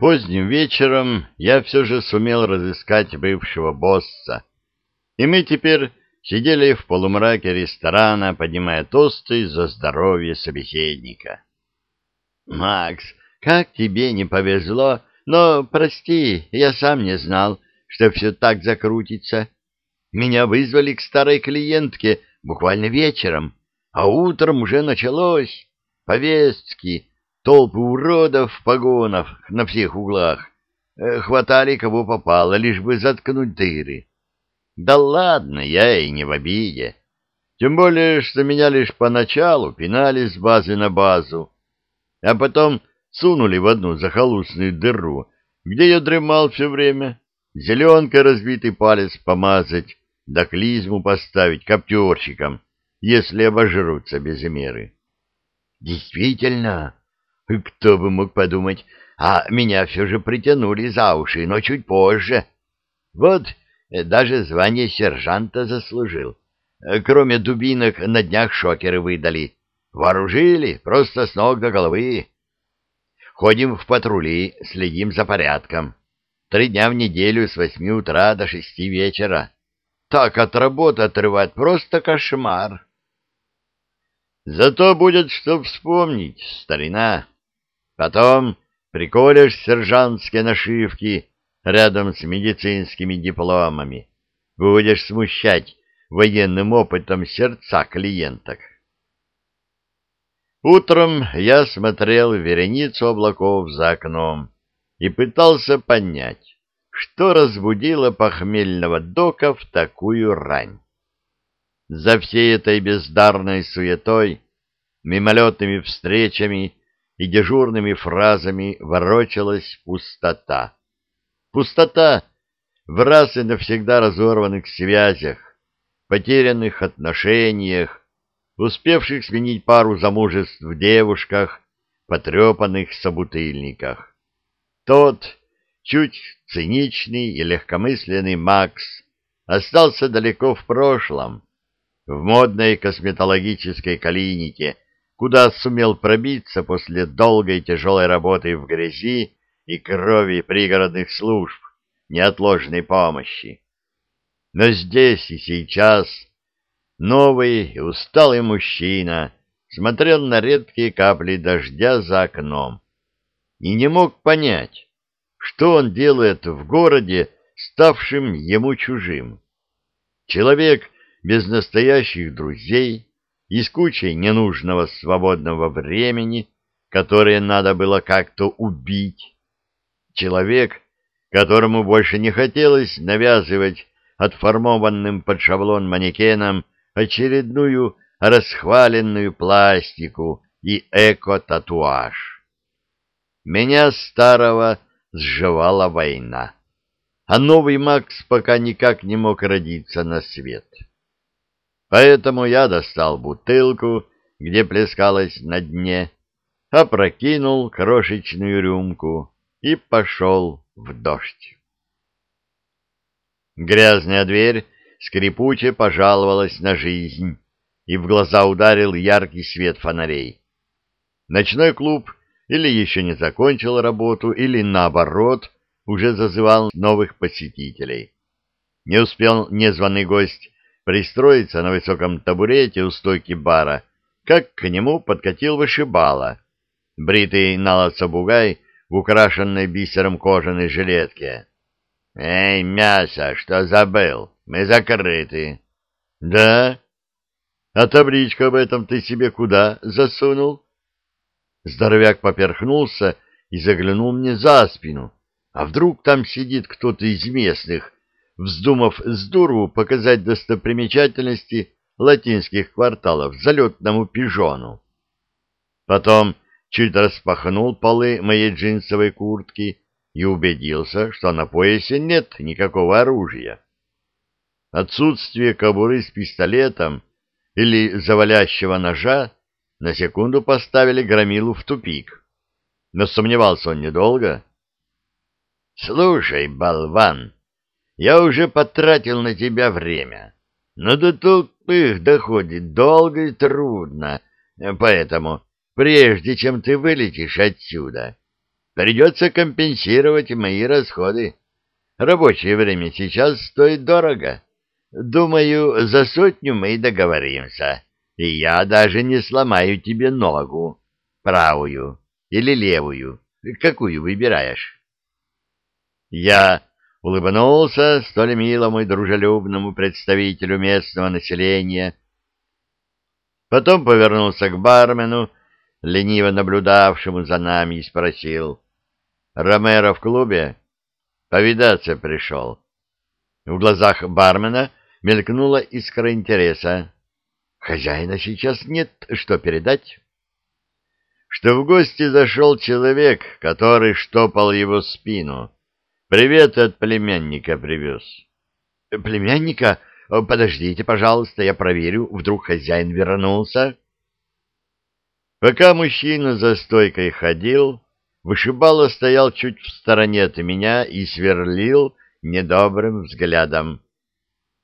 Поздним вечером я все же сумел разыскать бывшего босса, и мы теперь сидели в полумраке ресторана, поднимая тосты за здоровье собеседника. «Макс, как тебе не повезло, но, прости, я сам не знал, что все так закрутится. Меня вызвали к старой клиентке буквально вечером, а утром уже началось. Повестки, толпы уродов в погонах на всех углах. Э, хватали кого попало, лишь бы заткнуть дыры. Да ладно, я и не в обиде. Тем более, что меня лишь поначалу пинали с базы на базу, а потом сунули в одну захолустную дыру, где я дремал все время, зеленкой разбитый палец помазать, да клизму поставить коптерщикам, если обожрутся без меры. Действительно, кто бы мог подумать, а меня все же притянули за уши, но чуть позже. Вот э, даже звание сержанта заслужил. Э, кроме дубинок на днях шокеры выдали. Вооружили просто с ног до головы. Ходим в патрули, следим за порядком. Три дня в неделю с восьми утра до шести вечера. Так от работы отрывать просто кошмар. Зато будет что вспомнить, старина. Потом приколешь сержантские нашивки рядом с медицинскими дипломами. Будешь смущать военным опытом сердца клиенток. Утром я смотрел вереницу облаков за окном и пытался понять, что разбудило похмельного дока в такую рань. За всей этой бездарной суетой, мимолетными встречами и дежурными фразами ворочалась пустота. Пустота в раз и навсегда разорванных связях, потерянных отношениях, успевших сменить пару замужеств в девушках, потрепанных собутыльниках. Тот, чуть циничный и легкомысленный Макс, остался далеко в прошлом, в модной косметологической клинике, куда сумел пробиться после долгой тяжелой работы в грязи и крови пригородных служб неотложной помощи. Но здесь и сейчас новый и усталый мужчина смотрел на редкие капли дождя за окном и не мог понять, что он делает в городе, ставшим ему чужим. Человек без настоящих друзей, и с ненужного свободного времени, которое надо было как-то убить. Человек, которому больше не хотелось навязывать отформованным под шаблон манекеном очередную расхваленную пластику и эко-татуаж. Меня старого сживала война, а новый Макс пока никак не мог родиться на свет. Поэтому я достал бутылку, где плескалась на дне, опрокинул крошечную рюмку и пошел в дождь. Грязная дверь скрипуче пожаловалась на жизнь, и в глаза ударил яркий свет фонарей. Ночной клуб или еще не закончил работу, или, наоборот, уже зазывал новых посетителей. Не успел незваный гость пристроиться на высоком табурете у стойки бара, как к нему подкатил вышибала, бритый налоца бугай в украшенной бисером кожаной жилетке. — Эй, мясо, что забыл? Мы закрыты. — Да? А табличку об этом ты себе куда засунул? Здоровяк поперхнулся и заглянул мне за спину. А вдруг там сидит кто-то из местных, вздумав здорово показать достопримечательности латинских кварталов залетному пижону. Потом чуть распахнул полы моей джинсовой куртки и убедился, что на поясе нет никакого оружия. Отсутствие кобуры с пистолетом или завалящего ножа на секунду поставили Громилу в тупик. Но сомневался он недолго. — Слушай, болван, я уже потратил на тебя время, но до тупых доходит долго и трудно, поэтому, прежде чем ты вылетишь отсюда, Придется компенсировать мои расходы. Рабочее время сейчас стоит дорого. Думаю, за сотню мы договоримся, и я даже не сломаю тебе ногу, правую или левую, какую выбираешь. Я улыбнулся столь милому и дружелюбному представителю местного населения, потом повернулся к бармену, лениво наблюдавшему за нами, и спросил, «Ромеро в клубе?» «Повидаться пришел». В глазах бармена мелькнула искра интереса. «Хозяина сейчас нет, что передать?» Что в гости зашел человек, который штопал его спину. Привет от племянника привез. «Племянника? Подождите, пожалуйста, я проверю, вдруг хозяин вернулся?» Пока мужчина за стойкой ходил, вышибало стоял чуть в стороне от меня и сверлил недобрым взглядом.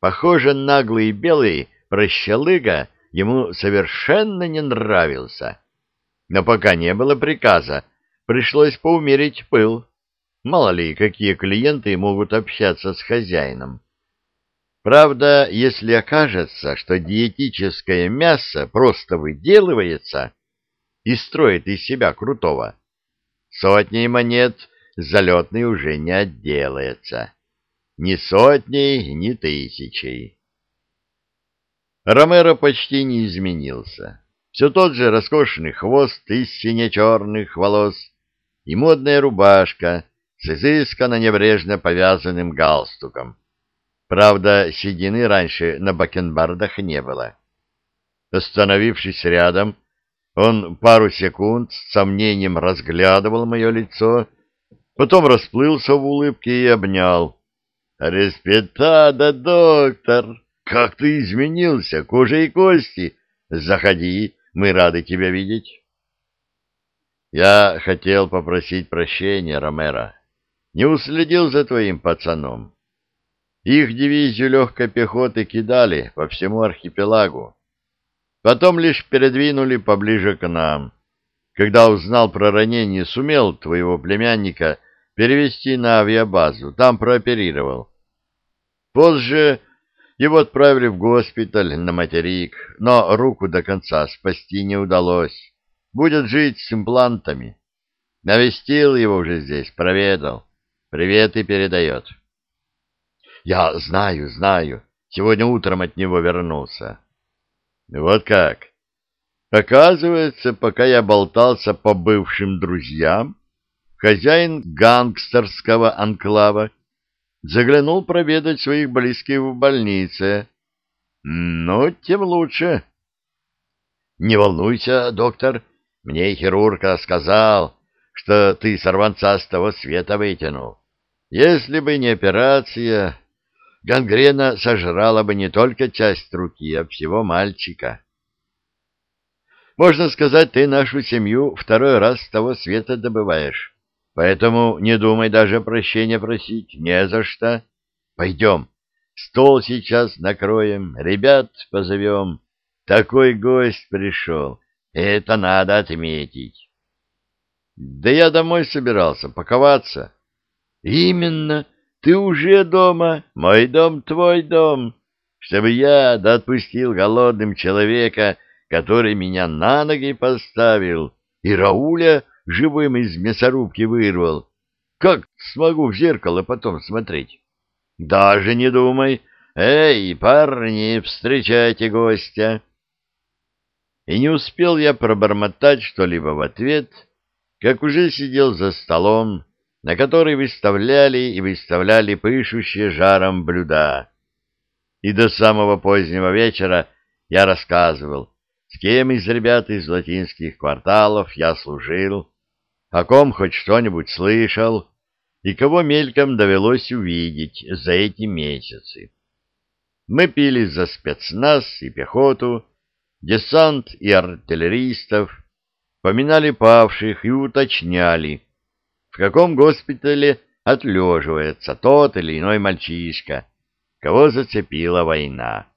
Похоже, наглый белый прощалыга ему совершенно не нравился. Но пока не было приказа, пришлось поумерить пыл. Мало ли, какие клиенты могут общаться с хозяином. Правда, если окажется, что диетическое мясо просто выделывается и строит из себя крутого, сотней монет залетный уже не отделается. Ни сотней, ни тысячей. Ромеро почти не изменился. Все тот же роскошный хвост из сине-черных волос и модная рубашка с изысканно небрежно повязанным галстуком. Правда, седины раньше на бакенбардах не было. Остановившись рядом, он пару секунд с сомнением разглядывал мое лицо, потом расплылся в улыбке и обнял. «Респетада, доктор! Как ты изменился, кожа и кости! Заходи, мы рады тебя видеть!» «Я хотел попросить прощения, Ромеро. Не уследил за твоим пацаном. Их дивизию легкой пехоты кидали по всему архипелагу. Потом лишь передвинули поближе к нам. Когда узнал про ранение, сумел твоего племянника перевести на авиабазу, там прооперировал. Позже его отправили в госпиталь на материк, но руку до конца спасти не удалось. Будет жить с имплантами. Навестил его уже здесь, проведал. Привет и передает. Я знаю, знаю. Сегодня утром от него вернулся. Вот как. Оказывается, пока я болтался по бывшим друзьям, хозяин гангстерского анклава заглянул проведать своих близких в больнице. Ну, тем лучше. Не волнуйся, доктор, мне хирург сказал, что ты сорванца с того света вытянул. Если бы не операция, гангрена сожрала бы не только часть руки, а всего мальчика. Можно сказать, ты нашу семью второй раз с того света добываешь. Поэтому не думай даже прощения просить, не за что. Пойдем, стол сейчас накроем, ребят позовем. Такой гость пришел, это надо отметить. Да я домой собирался, паковаться. Именно, ты уже дома, мой дом твой дом, чтобы я да отпустил голодным человека, который меня на ноги поставил, и Рауля живым из мясорубки вырвал. Как смогу в зеркало потом смотреть? Даже не думай. Эй, парни, встречайте гостя. И не успел я пробормотать что-либо в ответ, как уже сидел за столом, на который выставляли и выставляли пышущие жаром блюда. И до самого позднего вечера я рассказывал, с кем из ребят из латинских кварталов я служил, о ком хоть что-нибудь слышал и кого мельком довелось увидеть за эти месяцы. Мы пили за спецназ и пехоту, десант и артиллеристов, поминали павших и уточняли, в каком госпитале отлеживается тот или иной мальчишка, кого зацепила война.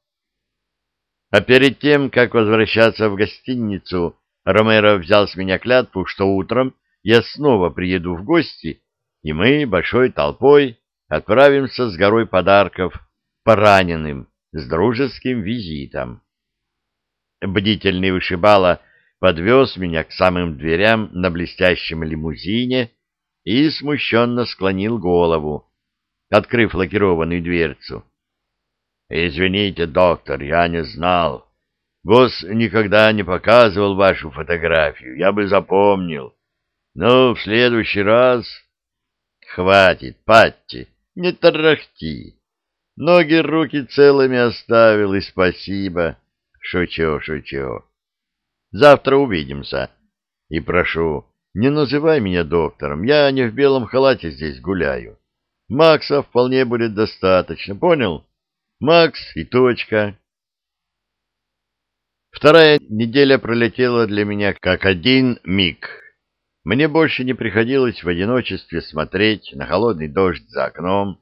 А перед тем, как возвращаться в гостиницу, Ромеро взял с меня клятву, что утром я снова приеду в гости, и мы большой толпой отправимся с горой подарков пораненным с дружеским визитом. Бдительный вышибала подвез меня к самым дверям на блестящем лимузине и смущенно склонил голову, открыв лакированную дверцу. — Извините, доктор, я не знал. Босс никогда не показывал вашу фотографию, я бы запомнил. Но в следующий раз... Хватит, Патти, не тарахти. Ноги, руки целыми оставил, и спасибо. Шучу, шучу. Завтра увидимся. И прошу, не называй меня доктором, я не в белом халате здесь гуляю. Макса вполне будет достаточно, понял? Макс и точка. Вторая неделя пролетела для меня как один миг. Мне больше не приходилось в одиночестве смотреть на холодный дождь за окном,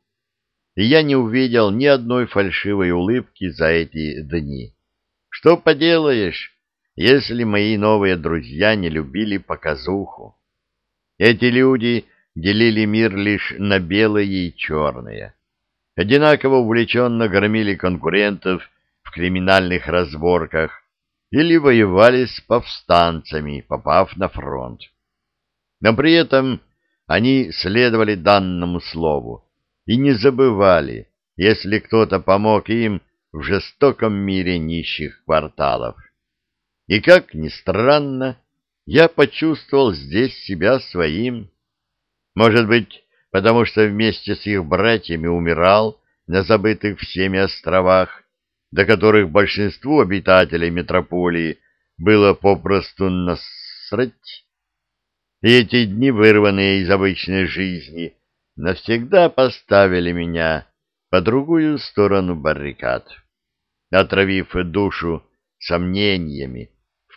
и я не увидел ни одной фальшивой улыбки за эти дни. Что поделаешь, если мои новые друзья не любили показуху? Эти люди делили мир лишь на белое и черное. Одинаково увлеченно громили конкурентов в криминальных разборках или воевали с повстанцами, попав на фронт. Но при этом они следовали данному слову и не забывали, если кто-то помог им в жестоком мире нищих кварталов. И, как ни странно, я почувствовал здесь себя своим. Может быть, потому что вместе с их братьями умирал на забытых всеми островах, до которых большинству обитателей метрополии было попросту насрать. И эти дни, вырванные из обычной жизни, навсегда поставили меня по другую сторону баррикад, отравив душу сомнениями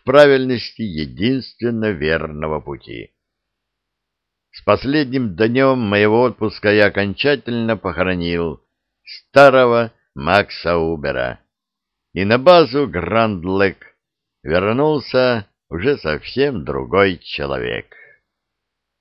правильности единственно верного пути. С последним днем моего отпуска я окончательно похоронил старого Макса Убера, и на базу Гранд Лек вернулся уже совсем другой человек.